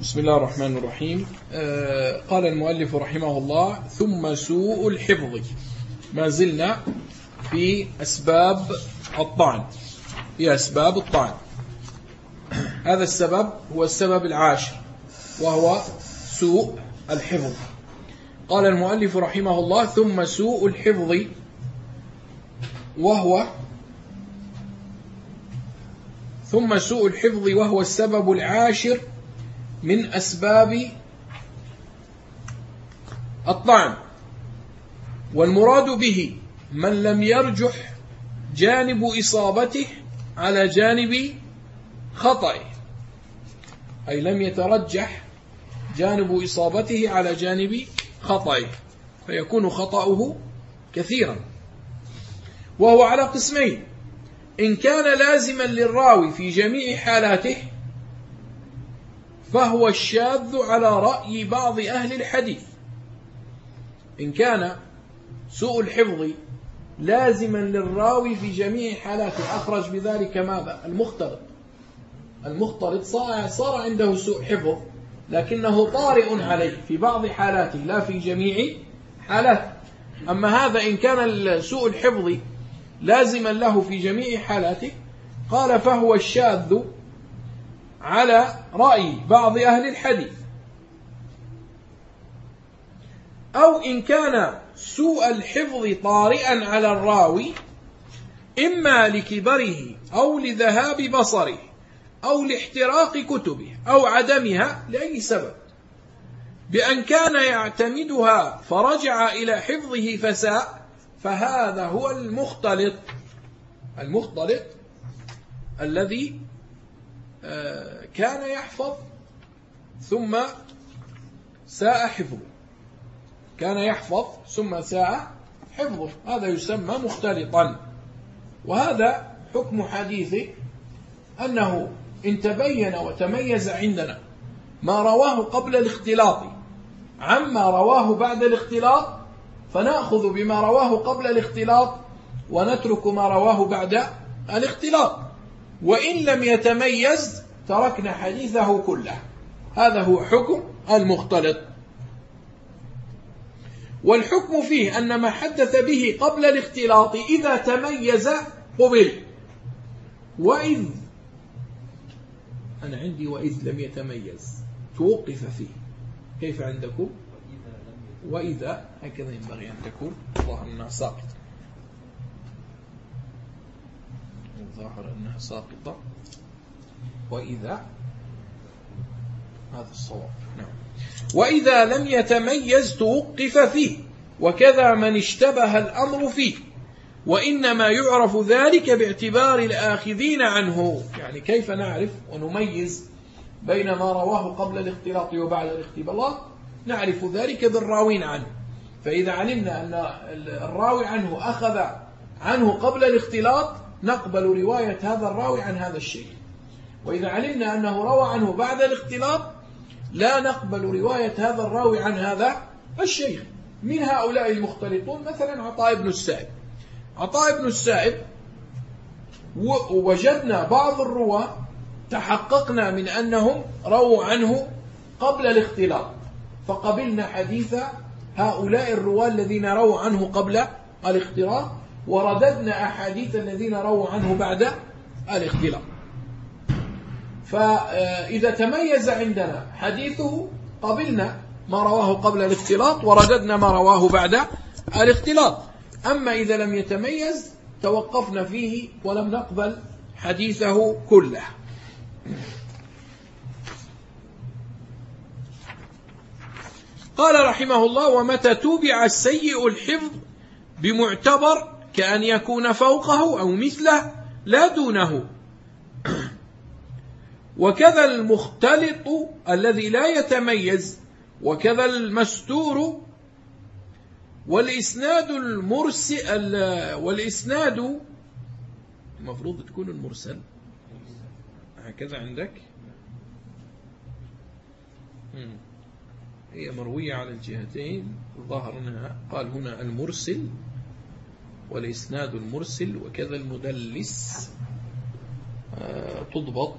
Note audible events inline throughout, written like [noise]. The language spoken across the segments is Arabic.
بسم الله الرحمن الرحيم. آه، قال المؤلف رحمه الله ثم سوء الحفظ. ما زلنا في أسباب الطعن. في أسباب الطعن. هذا السبب هو السبب العاشر وهو سوء الحفظ. قال المؤلف رحمه الله ثم سوء الحفظ وهو ثم سوء الحفظ وهو السبب العاشر من أسباب الطعن. والمراد به من لم يرجح جانب إصابته على جانب خطئه. أي لم يترجح جانب إصابته على جانب خطئه. فيكون خطأه كثيرا. وهو على قسمين. إن كان لازما للراوي في جميع حالاته فهو الشاذ على رأي بعض أهل الحديث. إن كان سوء الحفظ لازما للراوي في جميع حالاته أخرج بذلك ماذا؟ المختلط المختلط صار عنده سوء حفظ لكنه طارئ عليه في بعض حالاته لا في جميع حالاته. أما هذا إن كان سوء الحفظ لازما له في جميع حالاته قال فهو الشاذ على رأي بعض أهل الحديث. أو إن كان سوء الحفظ طارئا على الراوي إما لكبره أو لذهاب بصره أو لاحتراق كتبه أو عدمها لأي سبب. بأن كان يعتمدها فرجع إلى حفظه فساء فهذا هو المختلط المختلط الذي كان يحفظ ثم ساء حفظه كان يحفظ ثم ساء حفظه هذا يسمى مختلطا. وهذا حكم حديث أنه إن تبين وتميز عندنا ما رواه قبل الاختلاط عما رواه بعد الاختلاط فنأخذ بما رواه قبل الاختلاط ونترك ما رواه بعد الاختلاط. وإن لم يتميز تركنا حديثه كله. هذا هو حكم المختلط. والحكم فيه أن ما حدث به قبل الاختلاط إذا تميز قبل. وإذ أنا عندي وإذ لم يتميز. توقف فيه. كيف عندكم؟ وإذا هكذا ينبغي أن تكون. ظاهر أنها ساقطة ظاهر أنها ساقطة. وإذا هذا الصواب. نعم. وإذا لم يتميز توقف فيه وكذا من اشتبه الأمر فيه. وإنما يعرف ذلك باعتبار الآخذين عنه. يعني كيف نعرف ونميز بين ما رواه قبل الاختلاط وبعد الاختلاط نعرف ذلك بالراوين عنه. فإذا علمنا أن الراوي عنه أخذ عنه قبل الاختلاط نقبل رواية هذا الراوي عن هذا الشيء. وإذا علمنا أنه روى عنه بعد الاختلاط لا نقبل رواية هذا الراوي عن هذا الشيخ. من هؤلاء المختلطون مثلا عطاء بن السائب. عطاء بن السائب وجدنا بعض الرواة تحققنا من أنهم رووا عنه قبل الاختلاط. فقبلنا حديث هؤلاء الرواة الذين رووا عنه قبل الاختلاط. ورددنا أحاديث الذين رووا عنه بعد الاختلاط فإذا تميز عندنا حديثه قبلنا ما رواه قبل الاختلاط ورددنا ما رواه بعد الاختلاط. أما إذا لم يتميز توقفنا فيه ولم نقبل حديثه كله. قال رحمه الله ومتى توبع السيء الحفظ بمعتبر كأن يكون فوقه أو مثله لا دونه. وكذا المختلط الذي لا يتميز وكذا المستور والإسناد المرسل والإسناد المفروض تكون المرسل. هكذا عندك. هي مروية على الجهتين ظهر قال هنا المرسل. والإسناد المرسل وكذا المدلس آه، تضبط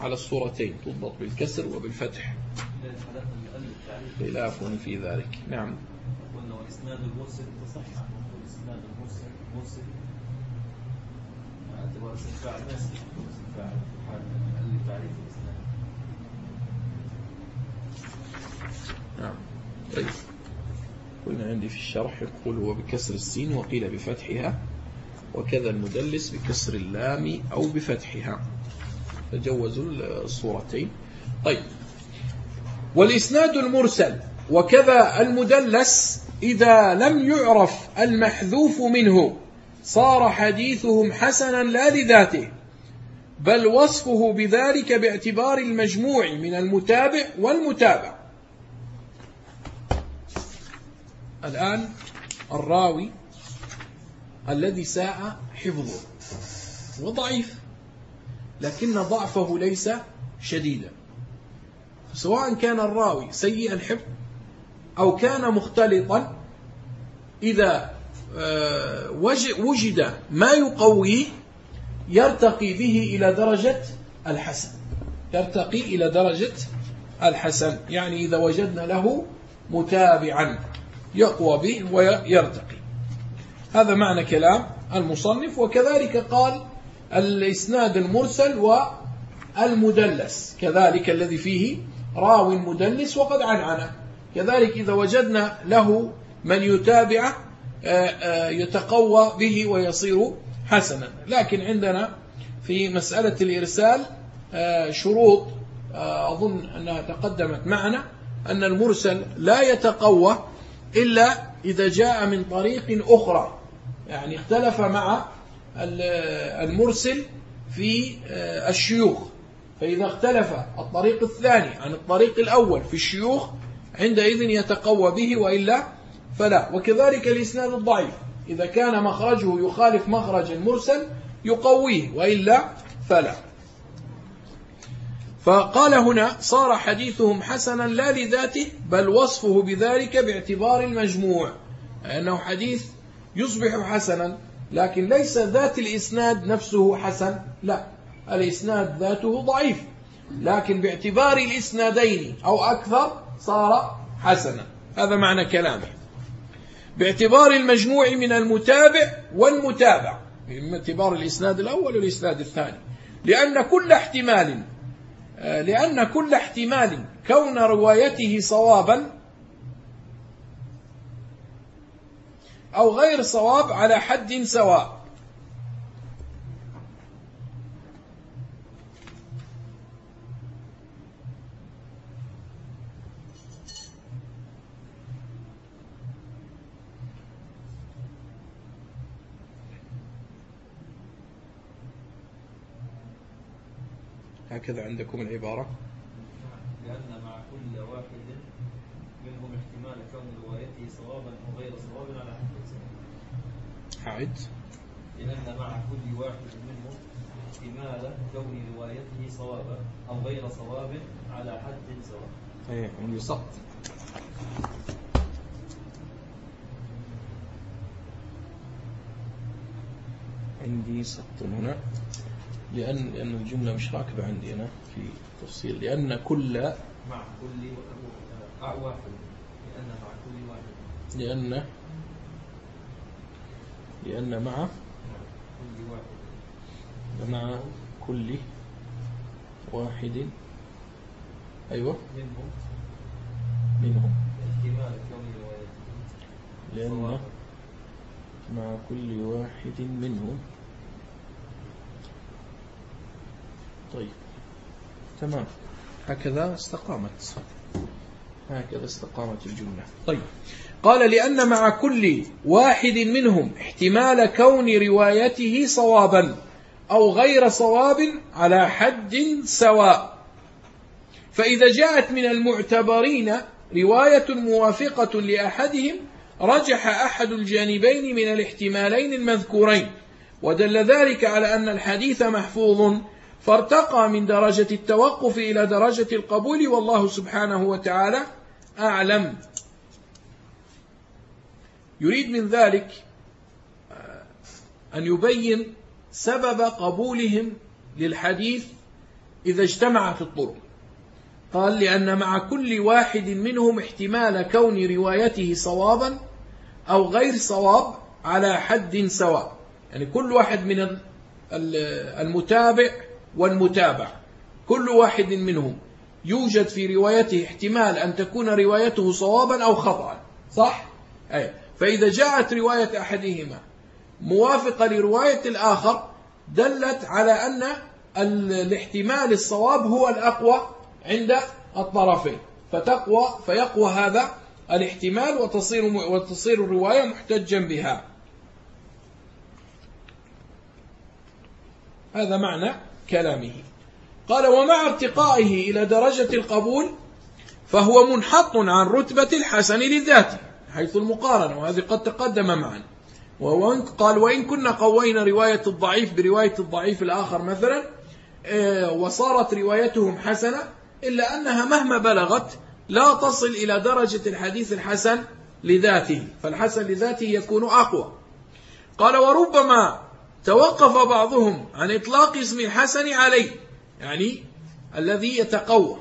على الصورتين تضبط بالكسر وبالفتح. خلاف في ذلك. نعم. قلنا وإسناد المرسل تصحح المرسل مرسل اعتبار اسم فاعل ما يصح اسم فاعل حال تعريف الإسناد. نعم. طيب. قلنا عندي في الشرح يقول هو بكسر السين وقيل بفتحها وكذا المدلس بكسر اللام أو بفتحها. تجوزوا الصورتين. طيب. والإسناد المرسل وكذا المدلس إذا لم يعرف المحذوف منه صار حديثهم حسنا لا لذاته بل وصفه بذلك باعتبار المجموع من المتابع والمتابع. الآن الراوي الذي ساء حفظه. وضعيف لكن ضعفه ليس شديدا. سواء كان الراوي سيء الحفظ أو كان مختلطا إذا آه، وجد ما يقويه يرتقي به إلى درجة الحسن. يرتقي إلى درجة الحسن. يعني إذا وجدنا له متابعا. يقوى به ويرتقي. هذا معنى كلام المصنف وكذلك قال الإسناد المرسل والمدلس. كذلك الذي فيه راوي مدلس وقد عنعنه. كذلك إذا وجدنا له من يتابع آه، آه، يتقوى به ويصير حسنا. لكن عندنا في مسألة الإرسال آه، شروط أظن أنها تقدمت معنا أن المرسل لا يتقوى إلا إذا جاء من طريق أخرى. يعني اختلف مع المرسل في الشيوخ. فإذا اختلف الطريق الثاني عن الطريق الأول في الشيوخ عندئذ يتقوى به وإلا فلا. وكذلك الإسناد الضعيف. إذا كان مخرجه يخالف مخرج المرسل يقويه وإلا فلا. فقال هنا صار حديثهم حسنا لا لذاته بل وصفه بذلك باعتبار المجموع أنه حديث يصبح حسنا لكن ليس ذات الإسناد نفسه حسن لا الإسناد ذاته ضعيف لكن باعتبار الإسنادين أو أكثر صار حسنا هذا معنى كلامه. باعتبار المجموع من المتابع والمتابع باعتبار الإسناد الأول والإسناد الثاني لأن كل احتمال لأن كل احتمال كون روايته صوابا أو غير صواب على حد سواء. هكذا عندكم العبارة. لأن مع كل واحد منهم احتمال كون روايته صوابا أو غير صواب على حد حعد لأن مع كل واحد منهم احتمال كون روايته صوابا أو غير صواب على حد سواء. إيه عندي سقط. عندي سقط هنا. لأن لأن الجملة مش راكبة عندي أنا في تفصيل. لأن كل مع كل واحد. لأن مع كل واحد. لأن لأن مع كل واحد. مع كل واحد. أيوة. منهم. منهم. لأن مع كل واحد منهم. طيب. تمام. هكذا استقامت هكذا استقامت الجملة طيب. قال لأن مع كل واحد منهم احتمال كون روايته صوابا أو غير صواب على حد سواء. فإذا جاءت من المعتبرين رواية موافقة لأحدهم رجح أحد الجانبين من الاحتمالين المذكورين. ودل ذلك على أن الحديث محفوظ فارتقى من درجة التوقف إلى درجة القبول والله سبحانه وتعالى أعلم. يريد من ذلك أن يبين سبب قبولهم للحديث إذا اجتمعت الطرق. قال لأن مع كل واحد منهم احتمال كون روايته صوابا أو غير صواب على حد سواء. يعني كل واحد من المتابع والمتابع كل واحد منهم يوجد في روايته احتمال أن تكون روايته صوابا أو خطأ صح؟ أي. فإذا جاءت رواية أحدهما موافقة لرواية الآخر دلت على أن الاحتمال الصواب هو الأقوى عند الطرفين فتقوى فيقوى هذا الاحتمال وتصير وتصير الرواية محتجا بها هذا معنى كلامه. قال ومع ارتقائه إلى درجة القبول فهو منحط عن رتبة الحسن لذاته حيث المقارنة وهذه قد تقدم معنا قال وإن كنا قوينا رواية الضعيف برواية الضعيف الآخر مثلا آه، وصارت روايتهم حسنة إلا أنها مهما بلغت لا تصل إلى درجة الحديث الحسن لذاته فالحسن لذاته يكون أقوى. قال وربما توقف بعضهم عن إطلاق اسم الحسن عليه. يعني الذي يتقوى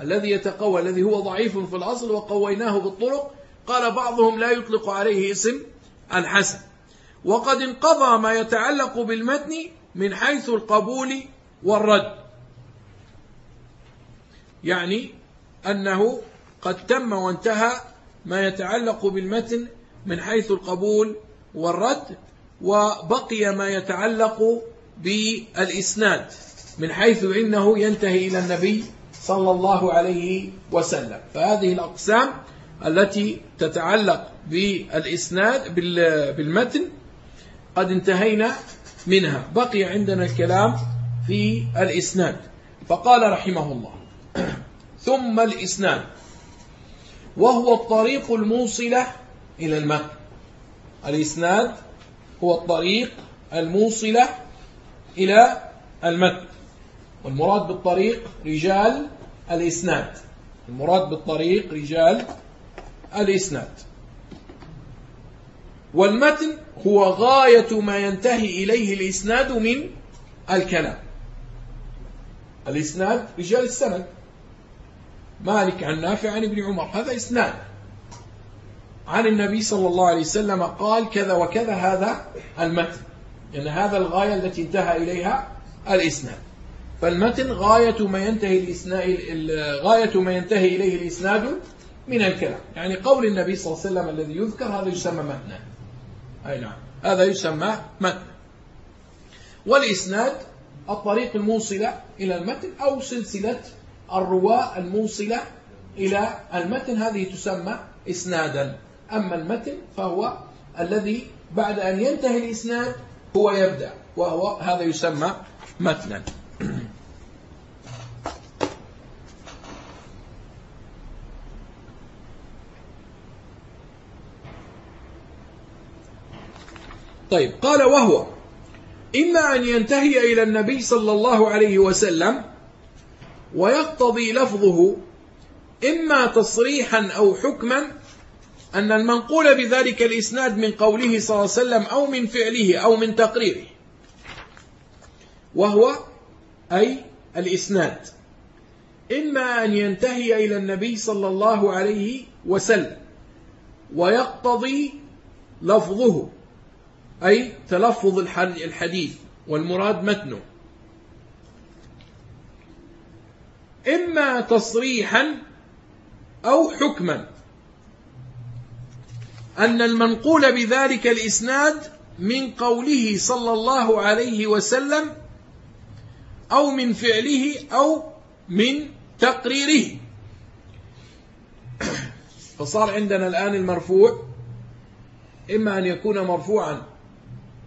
الذي يتقوى الذي هو ضعيف في الأصل وقويناه بالطرق. قال بعضهم لا يطلق عليه اسم الحسن. وقد انقضى ما يتعلق بالمتن من حيث القبول والرد. يعني أنه قد تم وانتهى ما يتعلق بالمتن من حيث القبول والرد. وبقي ما يتعلق بالإسناد من حيث إنه ينتهي إلى النبي صلى الله عليه وسلم. فهذه الأقسام التي تتعلق بالإسناد بالمتن قد انتهينا منها. بقي عندنا الكلام في الإسناد. فقال رحمه الله [clears throat] ثم الإسناد. وهو الطريق الموصلة إلى المتن الإسناد هو الطريق الموصلة إلى المتن والمراد بالطريق رجال الإسناد المراد بالطريق رجال الإسناد. والمتن هو غاية ما ينتهي إليه الإسناد من الكلام. الإسناد رجال السند. مالك عن نافع عن ابن عمر هذا إسناد. عن النبي صلى الله عليه وسلم قال كذا وكذا هذا المتن. يعني هذا الغاية التي انتهى إليها الإسناد. فالمتن غاية ما ينتهي الإسناد غاية ما ينتهي إليه الإسناد من الكلام. يعني قول النبي صلى الله عليه وسلم الذي يذكر هذا يسمى متنا. أي نعم. هذا يسمى متنا والإسناد الطريق الموصلة إلى المتن أو سلسلة الرواة الموصلة إلى المتن. هذه تسمى إسنادا. أما المتن فهو الذي بعد أن ينتهي الإسناد هو يبدأ وهو هذا يسمى متنا. طيب قال وهو إما أن ينتهي إلى النبي صلى الله عليه وسلم ويقتضي لفظه إما تصريحا أو حكما أن المنقول بذلك الإسناد من قوله صلى الله عليه وسلم أو من فعله أو من تقريره. وهو أي الإسناد. إما أن ينتهي إلى النبي صلى الله عليه وسلم ويقتضي لفظه أي تلفظ الحديث والمراد متنه. إما تصريحا أو حكما. أن المنقول بذلك الإسناد من قوله صلى الله عليه وسلم أو من فعله أو من تقريره. فصار عندنا الآن المرفوع إما أن يكون مرفوعا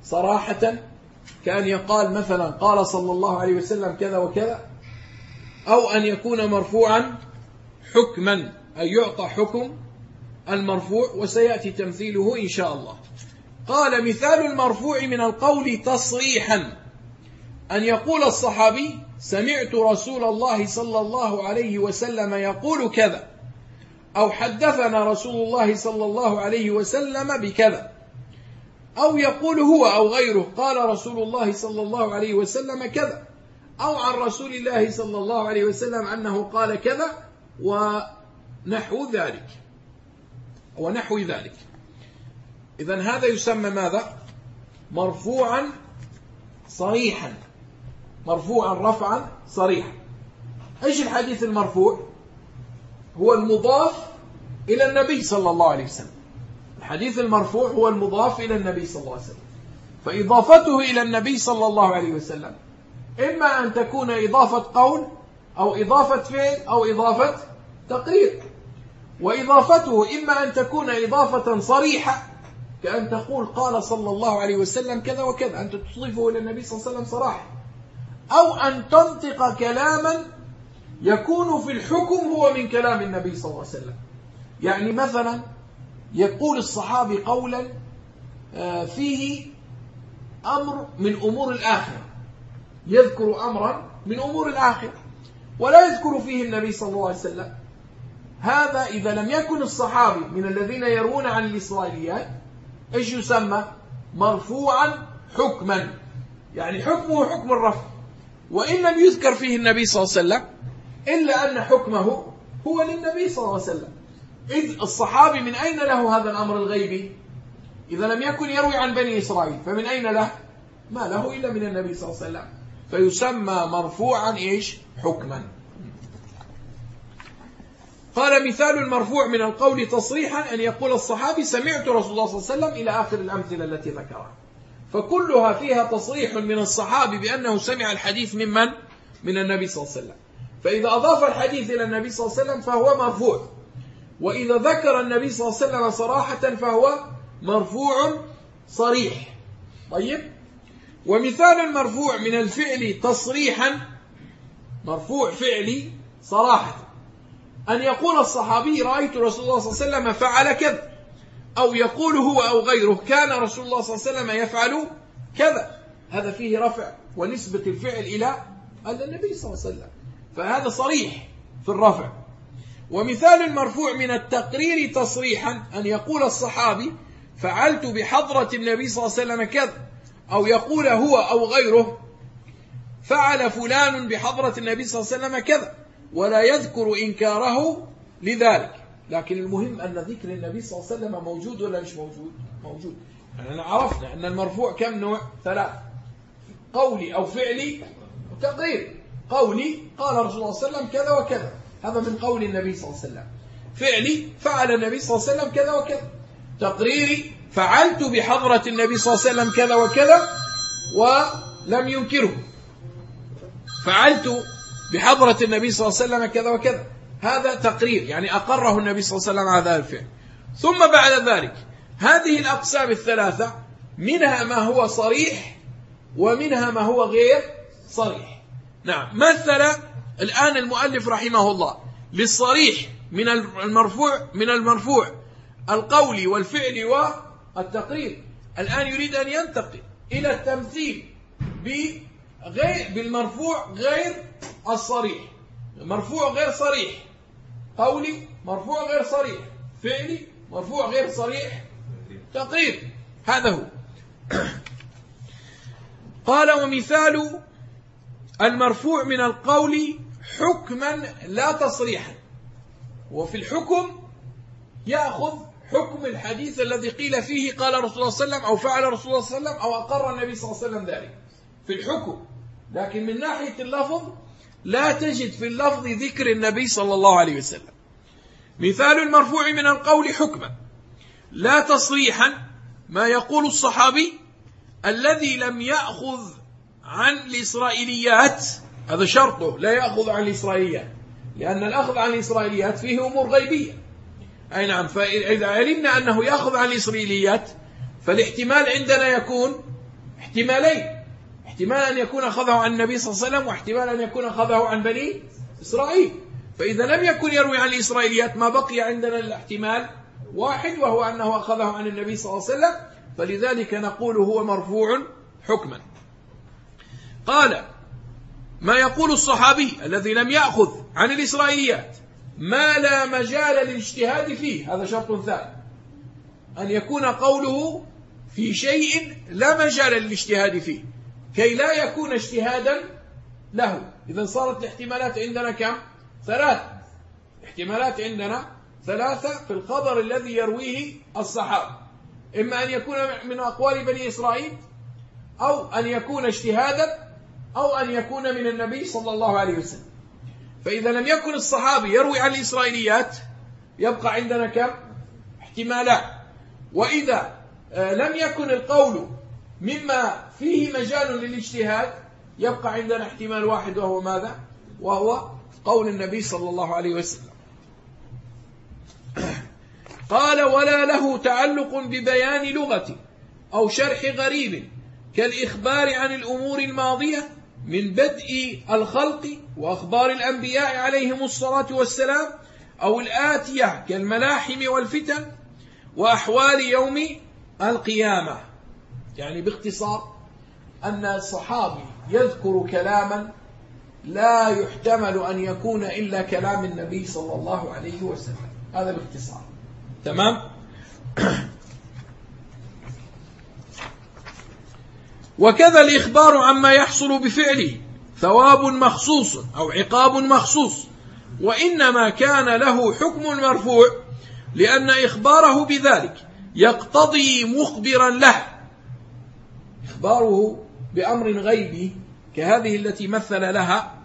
صراحة كأن يقال مثلا قال صلى الله عليه وسلم كذا وكذا أو أن يكون مرفوعا حكما أي يعطى حكم المرفوع وسيأتي تمثيله إن شاء الله. قال مثال المرفوع من القول تصريحا. أن يقول الصحابي سمعت رسول الله صلى الله عليه وسلم يقول كذا أو حدثنا رسول الله صلى الله عليه وسلم بكذا أو يقول هو أو غيره قال رسول الله صلى الله عليه وسلم كذا أو عن رسول الله صلى الله عليه وسلم أنه قال كذا ونحو ذلك. ونحو ذلك. إذا هذا يسمى ماذا؟ مرفوعا صريحا. مرفوعا رفعا صريحا. إيش الحديث المرفوع؟ هو المضاف إلى النبي صلى الله عليه وسلم. الحديث المرفوع هو المضاف إلى النبي صلى الله عليه وسلم. فإضافته إلى النبي صلى الله عليه وسلم. إما أن تكون إضافة قول أو إضافة فعل أو إضافة تقرير. وإضافته إما أن تكون إضافة صريحة كأن تقول قال صلى الله عليه وسلم كذا وكذا أنت تضيفه إلى النبي صلى الله عليه وسلم صراحة. أو أن تنطق كلاما يكون في الحكم هو من كلام النبي صلى الله عليه وسلم. يعني مثلا يقول الصحابي قولا آه، فيه أمر من أمور الآخرة. يذكر أمرا من أمور الآخرة ولا يذكر فيه النبي صلى الله عليه وسلم. هذا إذا لم يكن الصحابي من الذين يرون عن الإسرائيليات إيش يسمى؟ مرفوعا حكما. يعني حكمه حكم الرفع. وإن لم يذكر فيه النبي صلى الله عليه وسلم إلا أن حكمه هو للنبي صلى الله عليه وسلم. إذ الصحابي من أين له هذا الأمر الغيبي؟ إذا لم يكن يروي عن بني إسرائيل فمن أين له؟ ما له إلا من النبي صلى الله عليه وسلم. فيسمى مرفوعا إيش؟ حكما. قال مثال المرفوع من القول تصريحا أن يقول الصحابي سمعت رسول الله صلى الله عليه وسلم إلى آخر الأمثلة التي ذكرها. فكلها فيها تصريح من الصحابي بأنه سمع الحديث ممن من؟ النبي صلى الله عليه وسلم. فإذا أضاف الحديث إلى النبي صلى الله عليه وسلم فهو مرفوع. وإذا ذكر النبي صلى الله عليه وسلم صراحة فهو مرفوع صريح. طيب؟ ومثال المرفوع من الفعل تصريحا مرفوع فعلي صراحة. أن يقول الصحابي رأيت رسول الله صلى الله عليه وسلم فعل كذا. أو يقول هو أو غيره. كان رسول الله صلى الله عليه وسلم يفعل كذا. هذا فيه رفع ونسبة الفعل إلى النبي صلى الله عليه وسلم. فهذا صريح في الرفع. ومثال المرفوع من التقرير تصريحا أن يقول الصحابي فعلت بحضرة النبي صلى الله عليه وسلم كذا. أو يقول هو أو غيره فعل فلان بحضرة النبي صلى الله عليه وسلم كذا. ولا يذكر إنكاره لذلك. لكن المهم أن ذكر النبي صلى الله عليه وسلم موجود ولا مش موجود؟ موجود. يعني عرفنا أن المرفوع كم نوع؟ ثلاث. قولي أو فعلي وتقرير. قولي قال رسول الله صلى الله عليه وسلم كذا وكذا. هذا من قول النبي صلى الله عليه وسلم. فعلي فعل النبي صلى الله عليه وسلم كذا وكذا. تقريري فعلت بحضرة النبي صلى الله عليه وسلم كذا وكذا ولم ينكره. فعلت بحضرة النبي صلى الله عليه وسلم كذا وكذا. هذا تقرير يعني أقره النبي صلى الله عليه وسلم على هذا الفعل. ثم بعد ذلك هذه الأقسام الثلاثة منها ما هو صريح ومنها ما هو غير صريح. نعم مثل الآن المؤلف رحمه الله للصريح من المرفوع من المرفوع القول والفعل والتقرير. الآن يريد أن ينتقل إلى التمثيل بغير بالمرفوع غير الصريح. مرفوع غير صريح. قولي مرفوع غير صريح. فعلي مرفوع غير صريح. تقرير. هذا هو. [coughs] قال ومثال المرفوع من القول حكما لا تصريحا. وفي الحكم يأخذ حكم الحديث الذي قيل فيه قال رسول الله صلى الله عليه وسلم أو فعل رسول الله صلى الله عليه وسلم أو أقر النبي صلى الله عليه وسلم ذلك. في الحكم. لكن من ناحية اللفظ لا تجد في اللفظ ذكر النبي صلى الله عليه وسلم. مثال المرفوع من القول حكما. لا تصريحا ما يقول الصحابي الذي لم يأخذ عن الإسرائيليات هذا شرطه لا يأخذ عن الإسرائيليات لأن الأخذ عن الإسرائيليات فيه أمور غيبية. أي نعم فإذا علمنا أنه يأخذ عن الإسرائيليات فالاحتمال عندنا يكون احتمالين. احتمال أن يكون أخذه عن النبي صلى الله عليه وسلم واحتمال أن يكون أخذه عن بني إسرائيل. فإذا لم يكن يروي عن الإسرائيليات ما بقي عندنا الاحتمال واحد وهو أنه أخذه عن النبي صلى الله عليه وسلم. فلذلك نقول هو مرفوع حكما. قال ما يقول الصحابي الذي لم يأخذ عن الإسرائيليات ما لا مجال للاجتهاد فيه؟ هذا شرط ثاني. أن يكون قوله في شيء لا مجال للاجتهاد فيه. كي لا يكون اجتهادا له. إذا صارت الاحتمالات عندنا كم؟ ثلاث احتمالات عندنا ثلاثة في الخبر الذي يرويه الصحابة. إما أن يكون من أقوال بني إسرائيل أو أن يكون اجتهادا أو أن يكون من النبي صلى الله عليه وسلم. فإذا لم يكن الصحابي يروي عن الإسرائيليات يبقى عندنا كم؟ احتمالات. وإذا آه، لم يكن القول مما فيه مجال للاجتهاد. يبقى عندنا احتمال واحد وهو ماذا؟ وهو قول النبي صلى الله عليه وسلم. قال ولا له تعلق ببيان لغة أو شرح غريب كالإخبار عن الأمور الماضية من بدء الخلق وأخبار الأنبياء عليهم الصلاة والسلام أو الآتية كالملاحم والفتن وأحوال يوم القيامة. يعني باختصار أن الصحابي يذكر كلاما لا يحتمل أن يكون إلا كلام النبي صلى الله عليه وسلم. هذا باختصار. تمام؟ وكذا الإخبار عما يحصل بفعله. ثواب مخصوص أو عقاب مخصوص. وإنما كان له حكم المرفوع لأن إخباره بذلك يقتضي مخبرا له. إخباره بأمر غيبي كهذه التي مثل لها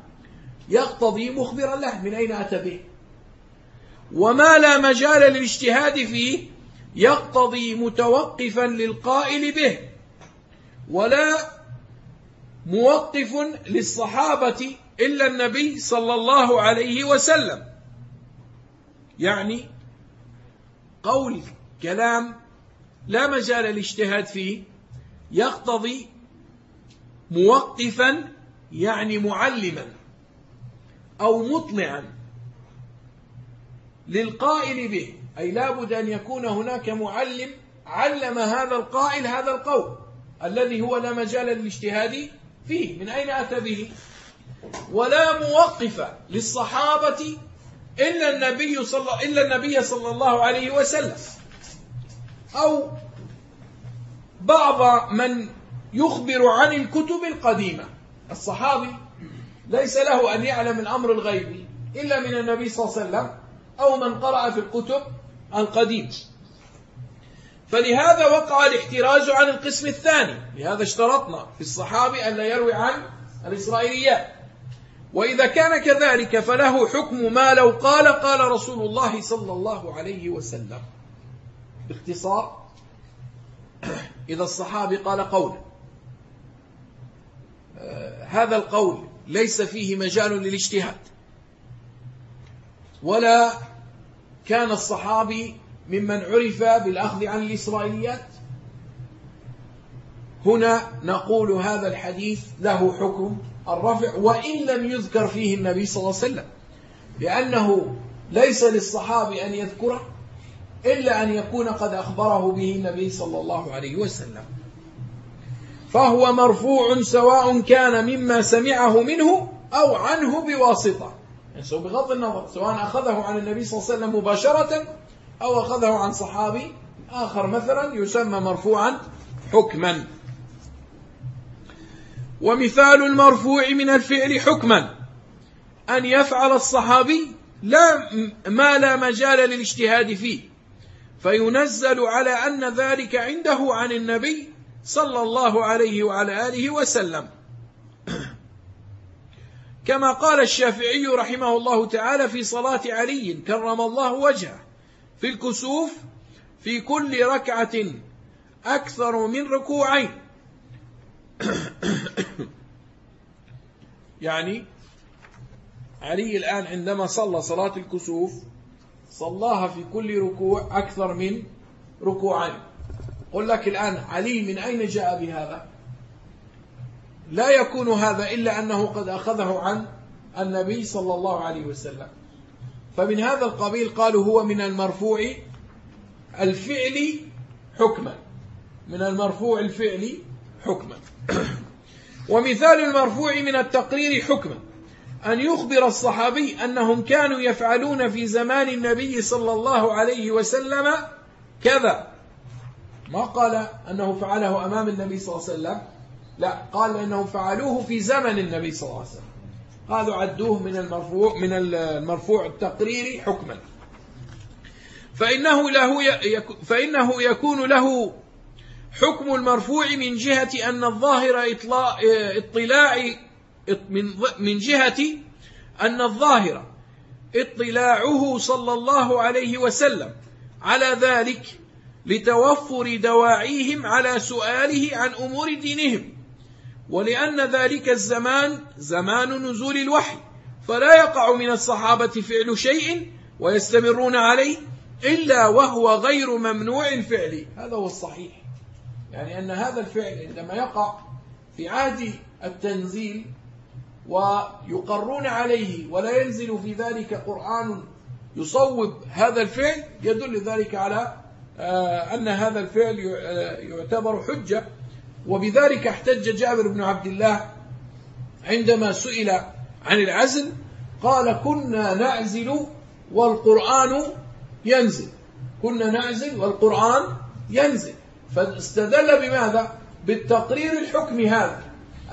يقتضي مخبرا له من أين أتى به. وما لا مجال للاجتهاد فيه يقتضي متوقفا للقائل به ولا موقف للصحابة إلا النبي صلى الله عليه وسلم. يعني قول كلام لا مجال للاجتهاد فيه يقتضي موقفا يعني معلما أو مطلعا للقائل به. أي لابد أن يكون هناك معلم علم هذا القائل هذا القول الذي هو لا مجال للاجتهاد فيه. من أين أتى به؟ ولا موقف للصحابة إلا النبي صلى إلا النبي صلى الله عليه وسلم. أو بعض من يخبر عن الكتب القديمة. الصحابي ليس له أن يعلم الأمر الغيبي إلا من النبي صلى الله عليه وسلم أو من قرأ في الكتب القديم فلهذا وقع الاحتراز عن القسم الثاني. لهذا اشترطنا في الصحابي أن لا يروي عن الإسرائيليات. وإذا كان كذلك فله حكم ما لو قال قال رسول الله صلى الله عليه وسلم. باختصار إذا الصحابي قال قولا. هذا القول ليس فيه مجال للاجتهاد. ولا كان الصحابي ممن عرف بالأخذ عن الإسرائيليات. هنا نقول هذا الحديث له حكم الرفع وإن لم يذكر فيه النبي صلى الله عليه وسلم لأنه ليس للصحابي أن يذكره إلا أن يكون قد أخبره به النبي صلى الله عليه وسلم. فهو مرفوع سواء كان مما سمعه منه أو عنه بواسطة. يعني بغض النظر سواء أخذه عن النبي صلى الله عليه وسلم مباشرة أو أخذه عن صحابي آخر مثلا يسمى مرفوعا حكما. ومثال المرفوع من الفعل حكما أن يفعل الصحابي لا ما لا مجال للاجتهاد فيه. فينزل على أن ذلك عنده عن النبي صلى الله عليه وعلى آله وسلم. كما قال الشافعي رحمه الله تعالى في صلاة علي كرم الله وجهه في الكسوف في كل ركعة أكثر من ركوعين. [coughs] يعني علي الآن عندما صلى صلاة الكسوف صلاها في كل ركوع أكثر من ركوعين. قل لك الآن علي من أين جاء بهذا؟ لا يكون هذا إلا أنه قد أخذه عن النبي صلى الله عليه وسلم. فمن هذا القبيل قالوا هو من المرفوع الفعلي حكما. من المرفوع الفعلي حكما. ومثال المرفوع من التقرير حكما. أن يخبر الصحابي أنهم كانوا يفعلون في زمان النبي صلى الله عليه وسلم كذا. ما قال أنه فعله أمام النبي صلى الله عليه وسلم. لا قال أنهم فعلوه في زمن النبي صلى الله عليه وسلم. قالوا عدوه من المرفوع من المرفوع التقريري حكما. فإنه له فإنه يكون له حكم المرفوع من جهة أن الظاهر إطلاع اطلاع من من جهة أن الظاهر اطلاعه صلى الله عليه وسلم. على ذلك لتوفر دواعيهم على سؤاله عن أمور دينهم. ولأن ذلك الزمان زمان نزول الوحي فلا يقع من الصحابة فعل شيء ويستمرون عليه إلا وهو غير ممنوع الفعل هذا هو الصحيح. يعني أن هذا الفعل عندما يقع في عهد التنزيل ويقرون عليه ولا ينزل في ذلك قرآن يصوب هذا الفعل يدل ذلك على أن هذا الفعل آه، يعتبر حجة. وبذلك احتج جابر بن عبد الله عندما سئل عن العزل قال كنا نعزل والقرآن ينزل. كنا نعزل والقرآن ينزل. فاستدل بماذا؟ بالتقرير الحكمي هذا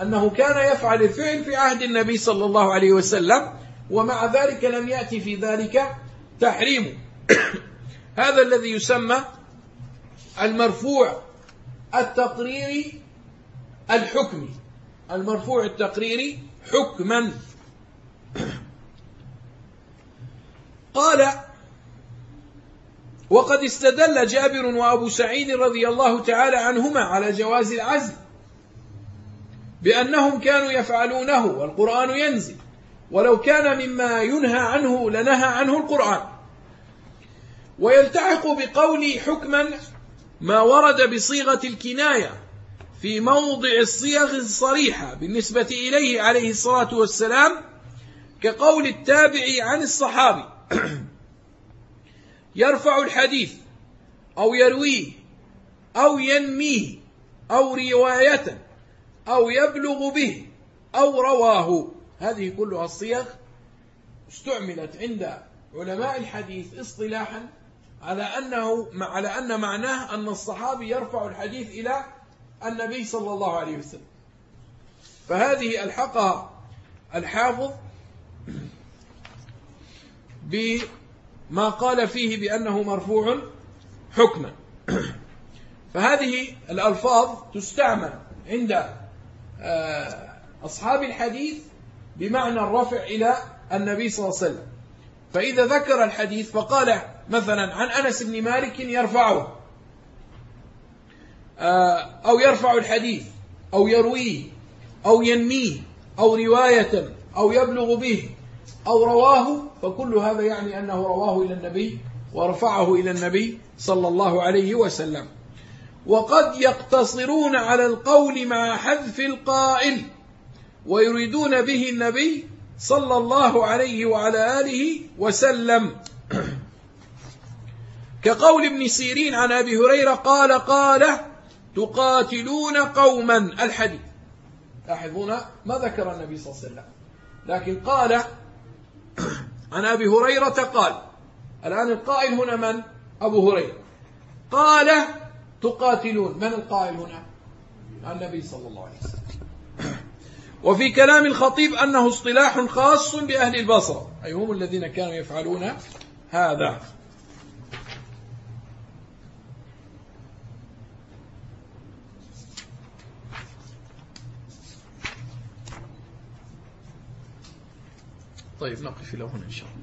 أنه كان يفعل الفعل في عهد النبي صلى الله عليه وسلم ومع ذلك لم يأتي في ذلك تحريم. [coughs] هذا الذي يسمى المرفوع التقريري الحكمي. المرفوع التقريري حكما. قال وقد استدل جابر وأبو سعيد رضي الله تعالى عنهما على جواز العزل بأنهم كانوا يفعلونه والقرآن ينزل. ولو كان مما ينهى عنه لنهى عنه القرآن. ويلتحق بقول حكما ما ورد بصيغة الكناية في موضع الصيغ الصريحة بالنسبة إليه عليه الصلاة والسلام كقول التابع عن الصحابي. [clears throat] يرفع الحديث أو يرويه أو ينميه أو رواية أو يبلغ به أو رواه. هذه كلها الصيغ استعملت عند علماء الحديث اصطلاحا على أنه على أن معناه أن الصحابي يرفع الحديث إلى النبي صلى الله عليه وسلم. فهذه ألحقها الحافظ بما قال فيه بأنه مرفوع حكما. فهذه الألفاظ تستعمل عند آه، أصحاب الحديث بمعنى الرفع إلى النبي صلى الله عليه وسلم. فإذا ذكر الحديث فقال مثلا عن أنس بن مالك يرفعه آه، أو يرفع الحديث أو يرويه أو ينميه أو رواية أو يبلغ به أو رواه فكل هذا يعني أنه رواه إلى النبي ورفعه إلى النبي صلى الله عليه وسلم. وقد يقتصرون على القول مع حذف القائل ويريدون به النبي صلى الله عليه وعلى آله وسلم. كقول ابن سيرين عن أبي هريرة قال قال تقاتلون قوما. الحديث. لاحظون ما ذكر النبي صلى الله عليه وسلم. لكن قال عن أبي هريرة قال الآن القائل هنا من؟ أبو هريرة. قال تقاتلون. من القائل هنا؟ النبي صلى الله عليه وسلم. وفي كلام الخطيب أنه اصطلاح خاص بأهل البصرة. أي هم الذين كانوا يفعلون هذا. طيب نقف له هنا إن شاء الله.